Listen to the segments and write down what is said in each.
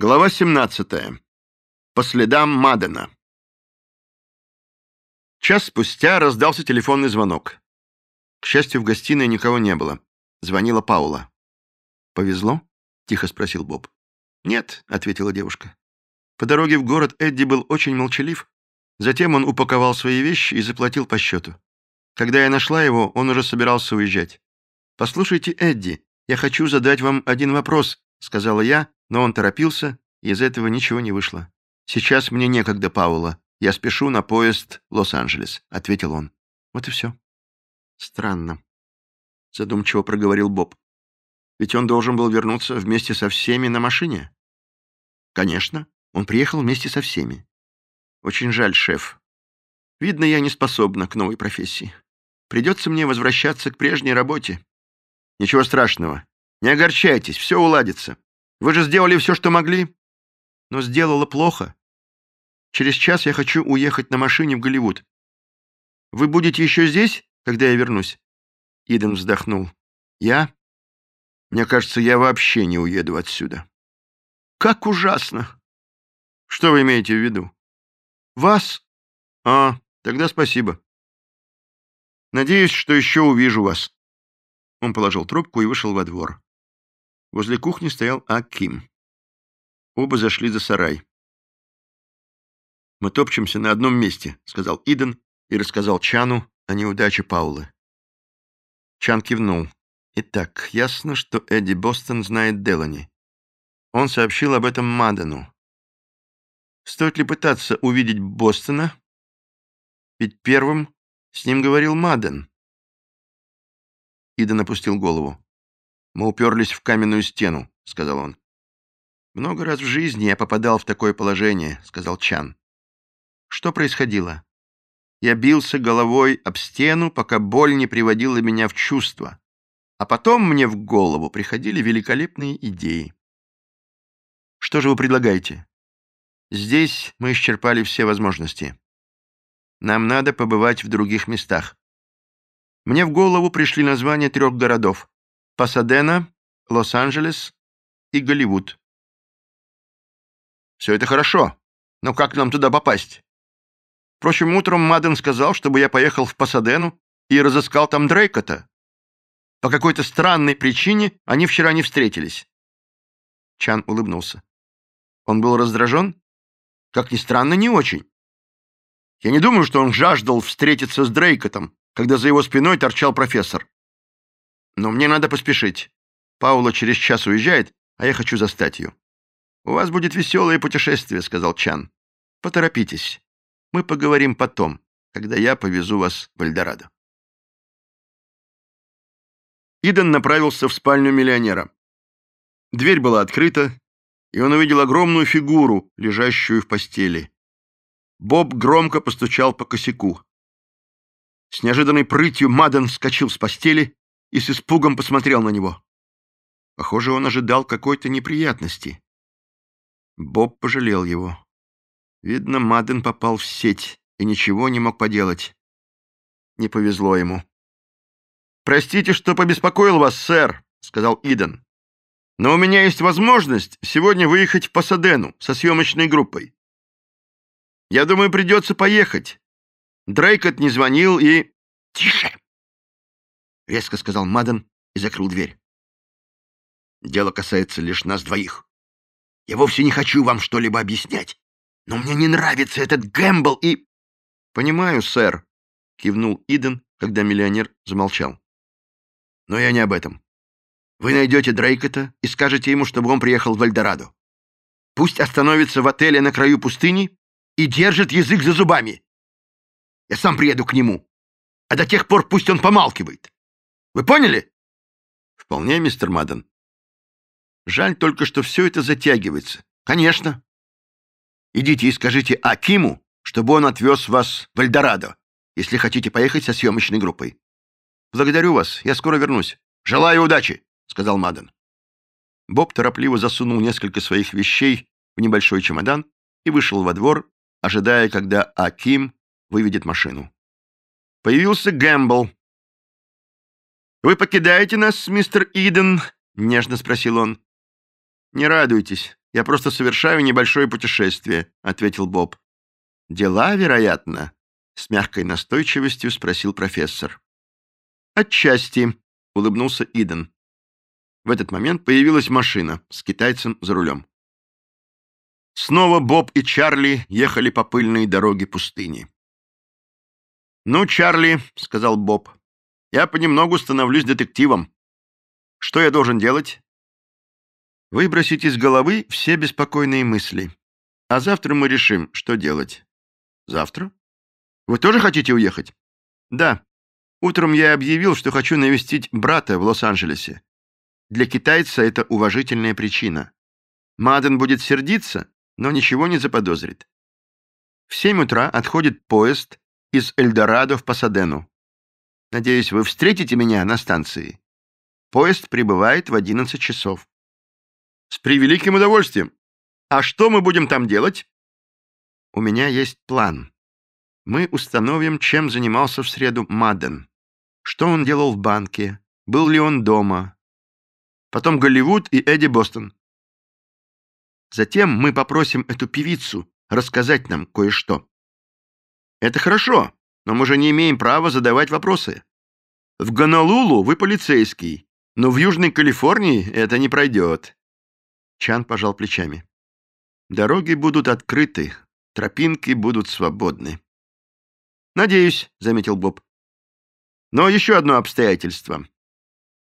Глава 17. По следам Мадена. Час спустя раздался телефонный звонок. К счастью, в гостиной никого не было. Звонила Паула. «Повезло?» — тихо спросил Боб. «Нет», — ответила девушка. По дороге в город Эдди был очень молчалив. Затем он упаковал свои вещи и заплатил по счету. Когда я нашла его, он уже собирался уезжать. «Послушайте, Эдди, я хочу задать вам один вопрос», — сказала я, но он торопился, и из этого ничего не вышло. «Сейчас мне некогда, Паула. Я спешу на поезд Лос-Анджелес», — ответил он. Вот и все. «Странно», — задумчиво проговорил Боб. «Ведь он должен был вернуться вместе со всеми на машине?» «Конечно. Он приехал вместе со всеми. Очень жаль, шеф. Видно, я не способна к новой профессии. Придется мне возвращаться к прежней работе». «Ничего страшного. Не огорчайтесь, все уладится. Вы же сделали все, что могли. Но сделала плохо. Через час я хочу уехать на машине в Голливуд. Вы будете еще здесь, когда я вернусь?» Иден вздохнул. «Я? Мне кажется, я вообще не уеду отсюда». «Как ужасно!» «Что вы имеете в виду?» «Вас?» «А, тогда спасибо. Надеюсь, что еще увижу вас». Он положил трубку и вышел во двор. Возле кухни стоял Аким. Оба зашли за сарай. «Мы топчемся на одном месте», — сказал Иден и рассказал Чану о неудаче Паулы. Чан кивнул. «Итак, ясно, что Эдди Бостон знает Делани. Он сообщил об этом Мадену. Стоит ли пытаться увидеть Бостона? Ведь первым с ним говорил Маден». Иден опустил голову. «Мы уперлись в каменную стену», — сказал он. «Много раз в жизни я попадал в такое положение», — сказал Чан. «Что происходило?» Я бился головой об стену, пока боль не приводила меня в чувство. А потом мне в голову приходили великолепные идеи. «Что же вы предлагаете?» «Здесь мы исчерпали все возможности. Нам надо побывать в других местах. Мне в голову пришли названия трех городов. Пасадена, Лос-Анджелес и Голливуд. Все это хорошо, но как нам туда попасть? Впрочем, утром Маден сказал, чтобы я поехал в Пасадену и разыскал там Дрейкота. По какой-то странной причине они вчера не встретились. Чан улыбнулся. Он был раздражен? Как ни странно, не очень. Я не думаю, что он жаждал встретиться с Дрейкотом, когда за его спиной торчал профессор. Но мне надо поспешить. Паула через час уезжает, а я хочу застать ее. «У вас будет веселое путешествие», — сказал Чан. «Поторопитесь. Мы поговорим потом, когда я повезу вас в Эльдорадо». Иден направился в спальню миллионера. Дверь была открыта, и он увидел огромную фигуру, лежащую в постели. Боб громко постучал по косяку. С неожиданной прытью Маден вскочил с постели и с испугом посмотрел на него. Похоже, он ожидал какой-то неприятности. Боб пожалел его. Видно, Маден попал в сеть и ничего не мог поделать. Не повезло ему. «Простите, что побеспокоил вас, сэр», — сказал Иден. «Но у меня есть возможность сегодня выехать в Пасадену со съемочной группой. Я думаю, придется поехать. Дрейкот не звонил и...» «Тише!» — резко сказал Маден и закрыл дверь. «Дело касается лишь нас двоих. Я вовсе не хочу вам что-либо объяснять, но мне не нравится этот Гэмбл и...» «Понимаю, сэр», — кивнул Иден, когда миллионер замолчал. «Но я не об этом. Вы найдете Дрейкота и скажете ему, чтобы он приехал в Эльдорадо. Пусть остановится в отеле на краю пустыни и держит язык за зубами. Я сам приеду к нему, а до тех пор пусть он помалкивает. Вы поняли? Вполне, мистер Мадден. Жаль только, что все это затягивается. Конечно. Идите и скажите Акиму, чтобы он отвез вас в Эльдорадо, если хотите поехать со съемочной группой. Благодарю вас, я скоро вернусь. Желаю удачи, сказал Мадден. Боб торопливо засунул несколько своих вещей в небольшой чемодан и вышел во двор, ожидая, когда Аким выведет машину. Появился Гэмбл, «Вы покидаете нас, мистер Иден?» — нежно спросил он. «Не радуйтесь, я просто совершаю небольшое путешествие», — ответил Боб. «Дела, вероятно?» — с мягкой настойчивостью спросил профессор. «Отчасти», — улыбнулся Иден. В этот момент появилась машина с китайцем за рулем. Снова Боб и Чарли ехали по пыльной дороге пустыни. «Ну, Чарли», — сказал Боб, — «я понемногу становлюсь детективом. Что я должен делать?» «Выбросить из головы все беспокойные мысли. А завтра мы решим, что делать». «Завтра? Вы тоже хотите уехать?» «Да. Утром я объявил, что хочу навестить брата в Лос-Анджелесе. Для китайца это уважительная причина. Маден будет сердиться, но ничего не заподозрит. В семь утра отходит поезд из Эльдорадо в Пасадену. Надеюсь, вы встретите меня на станции. Поезд прибывает в 11 часов. С превеликим удовольствием. А что мы будем там делать? У меня есть план. Мы установим, чем занимался в среду Маден. Что он делал в банке? Был ли он дома? Потом Голливуд и Эдди Бостон. Затем мы попросим эту певицу рассказать нам кое-что. Это хорошо, но мы же не имеем права задавать вопросы. В Гонолулу вы полицейский, но в Южной Калифорнии это не пройдет. Чан пожал плечами. Дороги будут открыты, тропинки будут свободны. Надеюсь, заметил Боб. Но еще одно обстоятельство.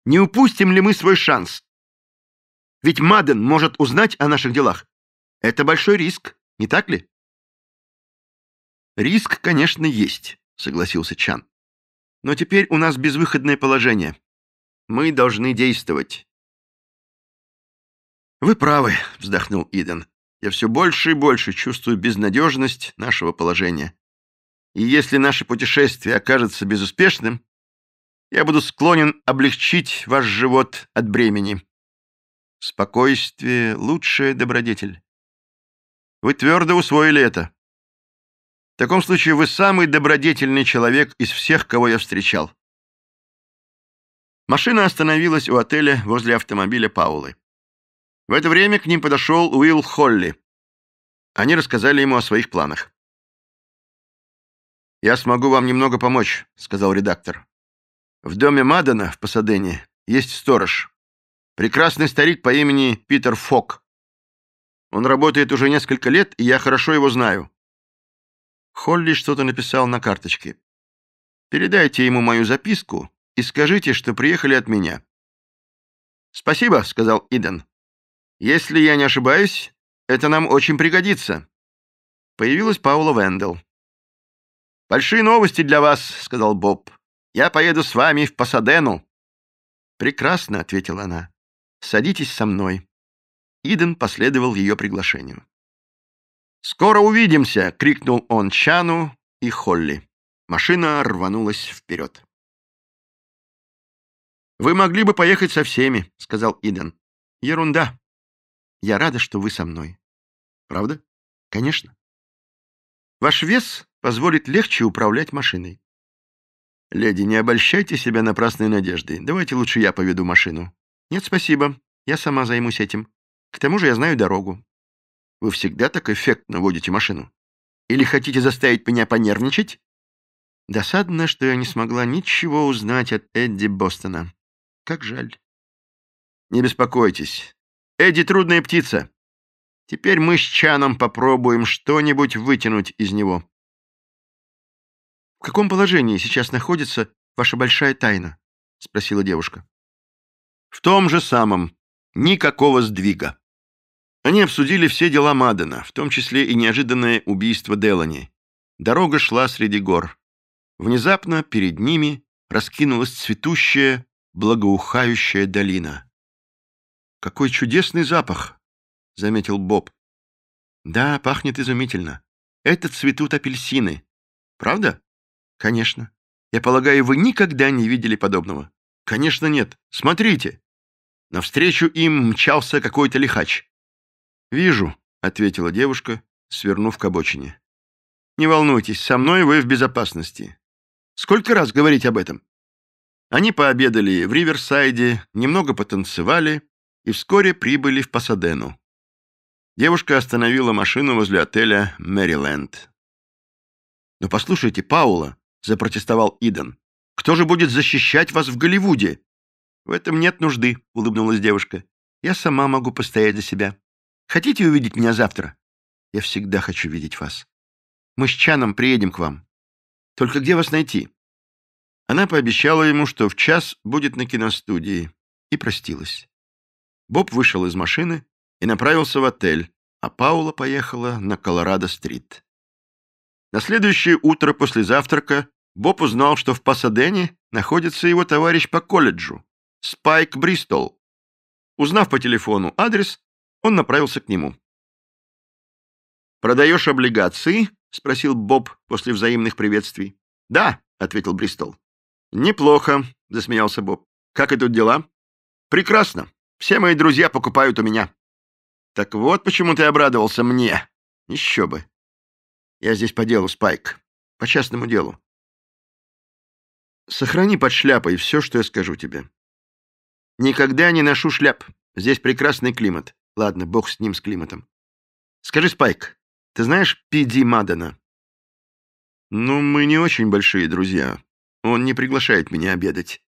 Не упустим ли мы свой шанс? Ведь Маден может узнать о наших делах. Это большой риск, не так ли? Риск, конечно, есть, согласился Чан. Но теперь у нас безвыходное положение. Мы должны действовать. Вы правы, вздохнул Иден. Я все больше и больше чувствую безнадежность нашего положения. И если наше путешествие окажется безуспешным, я буду склонен облегчить ваш живот от бремени. Спокойствие — лучшая добродетель. Вы твердо усвоили это. В таком случае вы самый добродетельный человек из всех, кого я встречал. Машина остановилась у отеля возле автомобиля Паулы. В это время к ним подошел Уилл Холли. Они рассказали ему о своих планах. «Я смогу вам немного помочь», — сказал редактор. В доме Мадена в Пасадене есть сторож. Прекрасный старик по имени Питер Фок. Он работает уже несколько лет, и я хорошо его знаю. Холли что-то написал на карточке. Передайте ему мою записку и скажите, что приехали от меня. «Спасибо», — сказал Иден. «Если я не ошибаюсь, это нам очень пригодится». Появилась Паула Вендел. «Большие новости для вас», — сказал Боб. Я поеду с вами в Пасадену». «Прекрасно», — ответила она. «Садитесь со мной». Иден последовал ее приглашению. «Скоро увидимся!» — крикнул он Чану и Холли. Машина рванулась вперед. «Вы могли бы поехать со всеми», — сказал Иден. «Ерунда. Я рада, что вы со мной». «Правда?» «Конечно. Ваш вес позволит легче управлять машиной. «Леди, не обольщайте себя напрасной надеждой. Давайте лучше я поведу машину». «Нет, спасибо. Я сама займусь этим. К тому же я знаю дорогу». «Вы всегда так эффектно водите машину? Или хотите заставить меня понервничать?» Досадно, что я не смогла ничего узнать от Эдди Бостона. Как жаль. Не беспокойтесь. Эдди трудная птица. Теперь мы с Чаном попробуем что-нибудь вытянуть из него. «В каком положении сейчас находится ваша большая тайна?» — спросила девушка. «В том же самом. Никакого сдвига». Они обсудили все дела Мадена, в том числе и неожиданное убийство Делани. Дорога шла среди гор. Внезапно перед ними раскинулась цветущая, благоухающая долина. «Какой чудесный запах!» — заметил Боб. «Да, пахнет изумительно. Это цветут апельсины. Правда?» Конечно. Я полагаю, вы никогда не видели подобного. Конечно, нет. Смотрите. Навстречу им мчался какой-то лихач. Вижу, ответила девушка, свернув к обочине. Не волнуйтесь, со мной вы в безопасности. Сколько раз говорить об этом? Они пообедали в Риверсайде, немного потанцевали и вскоре прибыли в Пасадену. Девушка остановила машину возле отеля «Мэриленд». «Но послушайте, Паула», — запротестовал Иден, — «кто же будет защищать вас в Голливуде?» «В этом нет нужды», — улыбнулась девушка. «Я сама могу постоять за себя. Хотите увидеть меня завтра?» «Я всегда хочу видеть вас. Мы с Чаном приедем к вам. Только где вас найти?» Она пообещала ему, что в час будет на киностудии, и простилась. Боб вышел из машины и направился в отель, а Паула поехала на Колорадо-стрит. На следующее утро после завтрака Боб узнал, что в Пасадене находится его товарищ по колледжу, Спайк Бристол. Узнав по телефону адрес, он направился к нему. «Продаешь облигации?» — спросил Боб после взаимных приветствий. «Да», — ответил Бристол. «Неплохо», — засмеялся Боб. «Как идут дела?» «Прекрасно. Все мои друзья покупают у меня». «Так вот почему ты обрадовался мне. Еще бы. Я здесь по делу, Спайк. По частному делу. Сохрани под шляпой все, что я скажу тебе. Никогда не ношу шляп. Здесь прекрасный климат. Ладно, бог с ним, с климатом. Скажи, Спайк, ты знаешь Пиди Мадана? Ну, мы не очень большие друзья. Он не приглашает меня обедать.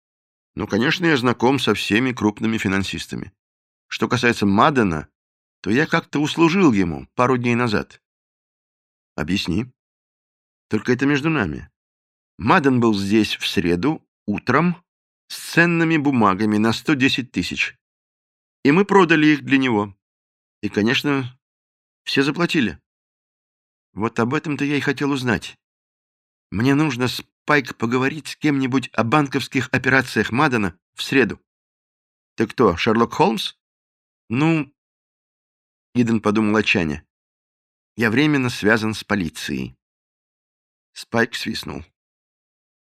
Но, конечно, я знаком со всеми крупными финансистами. Что касается Мадана, то я как-то услужил ему пару дней назад. Объясни. Только это между нами. Мадан был здесь в среду, утром, с ценными бумагами на 110 тысяч. И мы продали их для него. И, конечно, все заплатили. Вот об этом-то я и хотел узнать. Мне нужно, Спайк, поговорить с кем-нибудь о банковских операциях Мадана в среду. Ты кто, Шерлок Холмс? Ну, Иден подумал о Чане. Я временно связан с полицией. Спайк свистнул.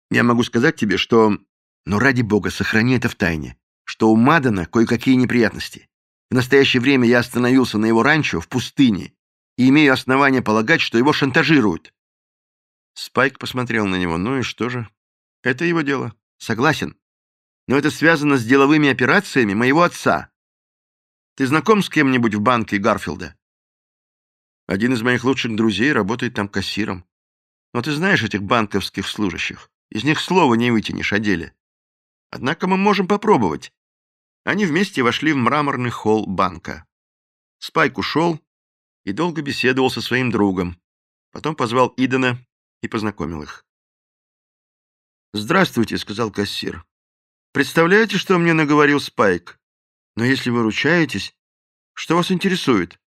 Я могу сказать тебе, что... Но ради бога, сохрани это в тайне. Что у Мадана кое-какие неприятности. В настоящее время я остановился на его ранчо в пустыне и имею основания полагать, что его шантажируют. Спайк посмотрел на него. Ну и что же? Это его дело. Согласен. Но это связано с деловыми операциями моего отца. Ты знаком с кем-нибудь в банке Гарфилда? Один из моих лучших друзей работает там кассиром. Но ты знаешь этих банковских служащих. Из них слова не вытянешь о деле. Однако мы можем попробовать. Они вместе вошли в мраморный холл банка. Спайк ушел и долго беседовал со своим другом. Потом позвал Идена и познакомил их. «Здравствуйте», — сказал кассир. «Представляете, что мне наговорил Спайк? Но если вы ручаетесь, что вас интересует?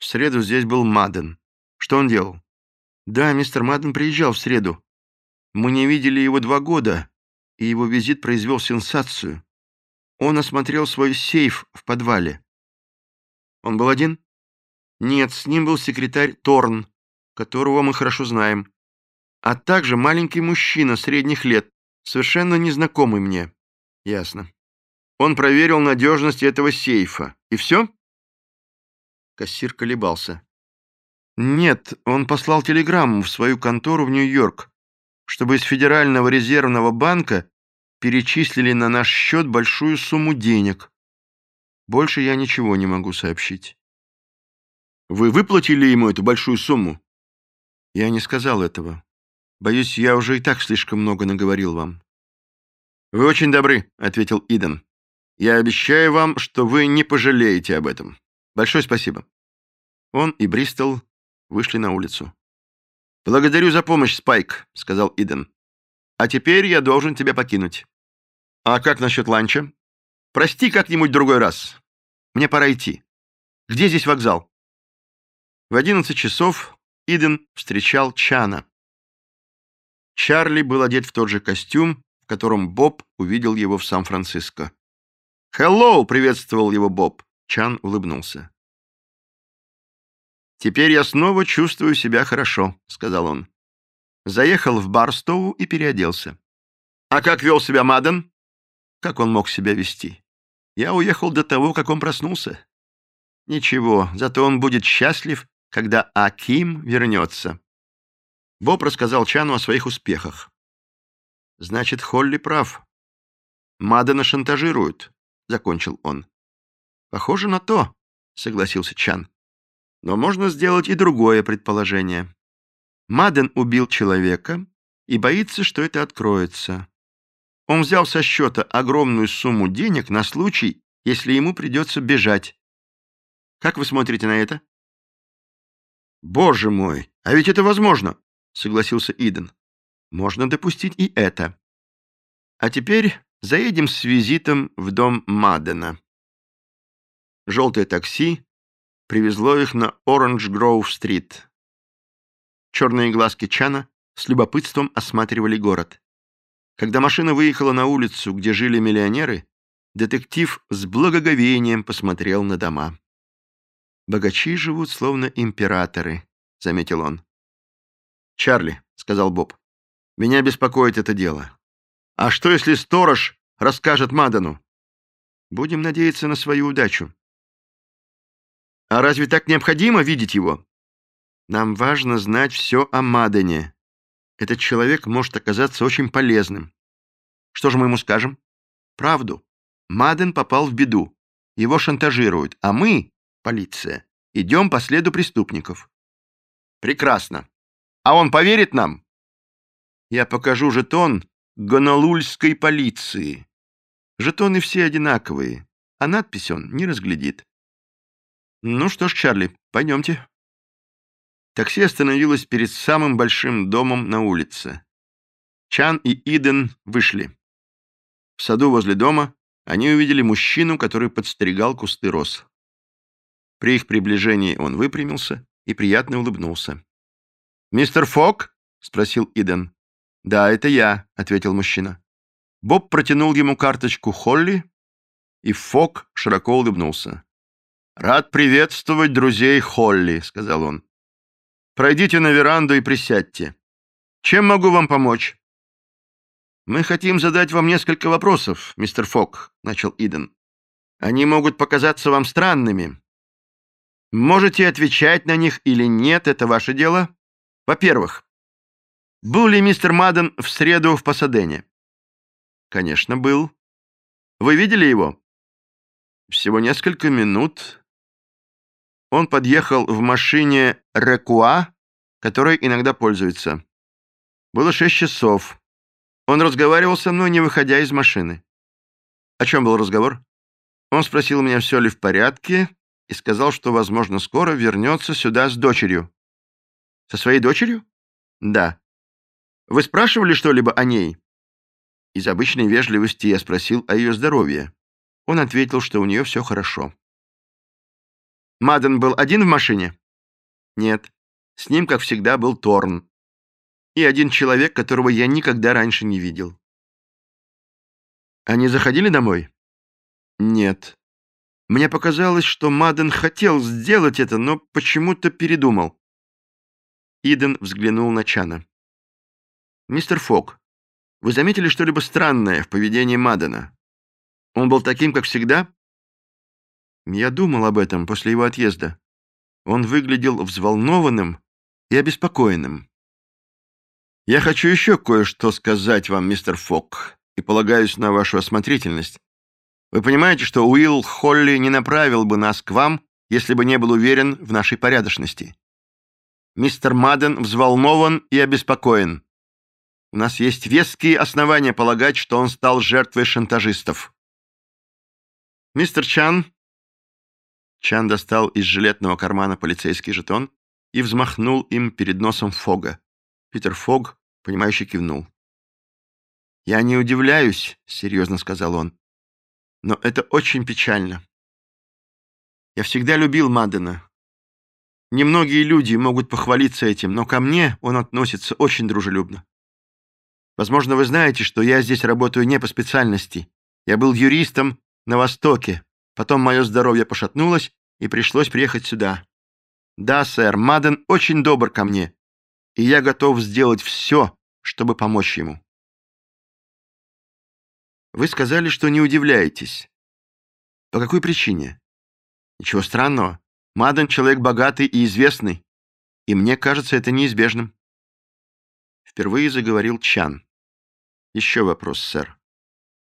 В среду здесь был Маден. Что он делал? Да, мистер Маден приезжал в среду. Мы не видели его два года, и его визит произвел сенсацию. Он осмотрел свой сейф в подвале. Он был один? Нет, с ним был секретарь Торн, которого мы хорошо знаем, а также маленький мужчина средних лет, совершенно незнакомый мне. Ясно. Он проверил надежность этого сейфа. И все? Кассир колебался. Нет, он послал телеграмму в свою контору в Нью-Йорк, чтобы из Федерального резервного банка перечислили на наш счет большую сумму денег. Больше я ничего не могу сообщить. Вы выплатили ему эту большую сумму? Я не сказал этого. Боюсь, я уже и так слишком много наговорил вам. Вы очень добры, ответил Иден. Я обещаю вам, что вы не пожалеете об этом. Большое спасибо». Он и Бристол вышли на улицу. «Благодарю за помощь, Спайк», — сказал Иден. «А теперь я должен тебя покинуть». «А как насчет ланча?» «Прости как-нибудь другой раз. Мне пора идти. Где здесь вокзал?» В одиннадцать часов Иден встречал Чана. Чарли был одет в тот же костюм, в котором Боб увидел его в Сан-Франциско. «Хеллоу!» — приветствовал его Боб. Чан улыбнулся. «Теперь я снова чувствую себя хорошо», — сказал он. Заехал в Барстоу и переоделся. «А как вел себя Маден?» «Как он мог себя вести?» «Я уехал до того, как он проснулся». «Ничего, зато он будет счастлив, когда Аким вернется». Боб рассказал Чану о своих успехах. «Значит, Холли прав. Мадена шантажируют закончил он. Похоже на то, согласился Чан. Но можно сделать и другое предположение. Маден убил человека и боится, что это откроется. Он взял со счета огромную сумму денег на случай, если ему придется бежать. Как вы смотрите на это? Боже мой, а ведь это возможно, согласился Иден. Можно допустить и это. А теперь заедем с визитом в дом Мадена. Желтое такси привезло их на Оранж-Гроув-стрит. Черные глазки Чана с любопытством осматривали город. Когда машина выехала на улицу, где жили миллионеры, детектив с благоговением посмотрел на дома. «Богачи живут словно императоры», — заметил он. «Чарли», — сказал Боб, — «меня беспокоит это дело. А что, если сторож расскажет Мадану? Будем надеяться на свою удачу. А разве так необходимо видеть его? Нам важно знать все о Мадане. Этот человек может оказаться очень полезным. Что же мы ему скажем? Правду. Маден попал в беду. Его шантажируют, а мы, полиция, идем по следу преступников. Прекрасно. А он поверит нам? Я покажу жетон гонолульской полиции. Жетоны все одинаковые, а надпись он не разглядит. «Ну что ж, Чарли, пойдемте». Такси остановилось перед самым большим домом на улице. Чан и Иден вышли. В саду возле дома они увидели мужчину, который подстерегал кусты роз. При их приближении он выпрямился и приятно улыбнулся. «Мистер Фок?» — спросил Иден. «Да, это я», — ответил мужчина. Боб протянул ему карточку Холли, и Фок широко улыбнулся. «Рад приветствовать друзей Холли», — сказал он. «Пройдите на веранду и присядьте. Чем могу вам помочь?» «Мы хотим задать вам несколько вопросов, мистер Фок», — начал Иден. «Они могут показаться вам странными. Можете отвечать на них или нет, это ваше дело. Во-первых, был ли мистер Мадден в среду в Пасадене?» «Конечно, был. Вы видели его?» «Всего несколько минут. Он подъехал в машине Рекуа, которой иногда пользуется. Было шесть часов. Он разговаривал со мной, не выходя из машины. О чем был разговор? Он спросил меня, все ли в порядке, и сказал, что, возможно, скоро вернется сюда с дочерью. Со своей дочерью? Да. Вы спрашивали что-либо о ней? Из обычной вежливости я спросил о ее здоровье. Он ответил, что у нее все хорошо. Маден был один в машине? Нет. С ним, как всегда, был Торн. И один человек, которого я никогда раньше не видел. Они заходили домой? Нет. Мне показалось, что Маден хотел сделать это, но почему-то передумал. Иден взглянул на Чана. «Мистер Фок, вы заметили что-либо странное в поведении Мадена? Он был таким, как всегда?» Я думал об этом после его отъезда. Он выглядел взволнованным и обеспокоенным. «Я хочу еще кое-что сказать вам, мистер Фок, и полагаюсь на вашу осмотрительность. Вы понимаете, что Уилл Холли не направил бы нас к вам, если бы не был уверен в нашей порядочности. Мистер Маден взволнован и обеспокоен. У нас есть веские основания полагать, что он стал жертвой шантажистов. Мистер Чан Чан достал из жилетного кармана полицейский жетон и взмахнул им перед носом Фога. Питер Фог, понимающе кивнул. «Я не удивляюсь», — серьезно сказал он, — «но это очень печально. Я всегда любил Мадена. Немногие люди могут похвалиться этим, но ко мне он относится очень дружелюбно. Возможно, вы знаете, что я здесь работаю не по специальности. Я был юристом на Востоке, Потом мое здоровье пошатнулось, и пришлось приехать сюда. Да, сэр, Маден очень добр ко мне, и я готов сделать все, чтобы помочь ему. Вы сказали, что не удивляетесь. По какой причине? Ничего странного. Маден человек богатый и известный, и мне кажется это неизбежным. Впервые заговорил Чан. Еще вопрос, сэр.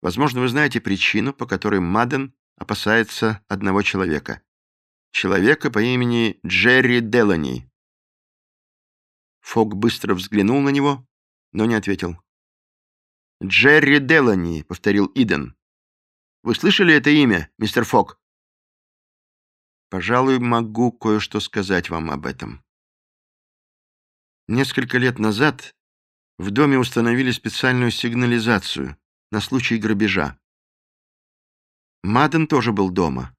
Возможно, вы знаете причину, по которой Маден опасается одного человека. Человека по имени Джерри Делани. Фок быстро взглянул на него, но не ответил. «Джерри Делани», — повторил Иден. «Вы слышали это имя, мистер Фок?» «Пожалуй, могу кое-что сказать вам об этом». Несколько лет назад в доме установили специальную сигнализацию на случай грабежа. Маден тоже был дома.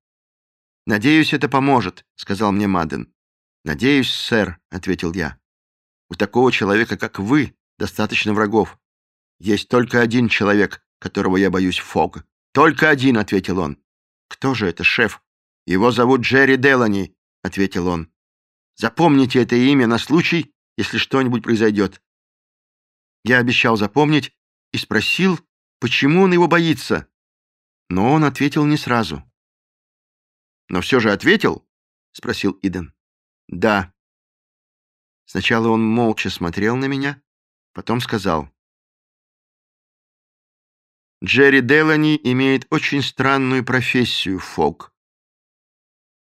«Надеюсь, это поможет», — сказал мне Маден. «Надеюсь, сэр», — ответил я. «У такого человека, как вы, достаточно врагов. Есть только один человек, которого я боюсь, Фог. Только один, ответил он. Кто же это, шеф? Его зовут Джерри Делани, ответил он. Запомните это имя на случай, если что-нибудь произойдет. Я обещал запомнить и спросил, почему он его боится. Но он ответил не сразу. «Но все же ответил?» — спросил Иден. «Да». Сначала он молча смотрел на меня, потом сказал. Джерри Делани имеет очень странную профессию, Фок.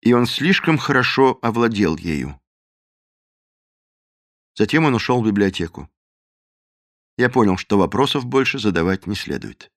И он слишком хорошо овладел ею. Затем он ушел в библиотеку. Я понял, что вопросов больше задавать не следует.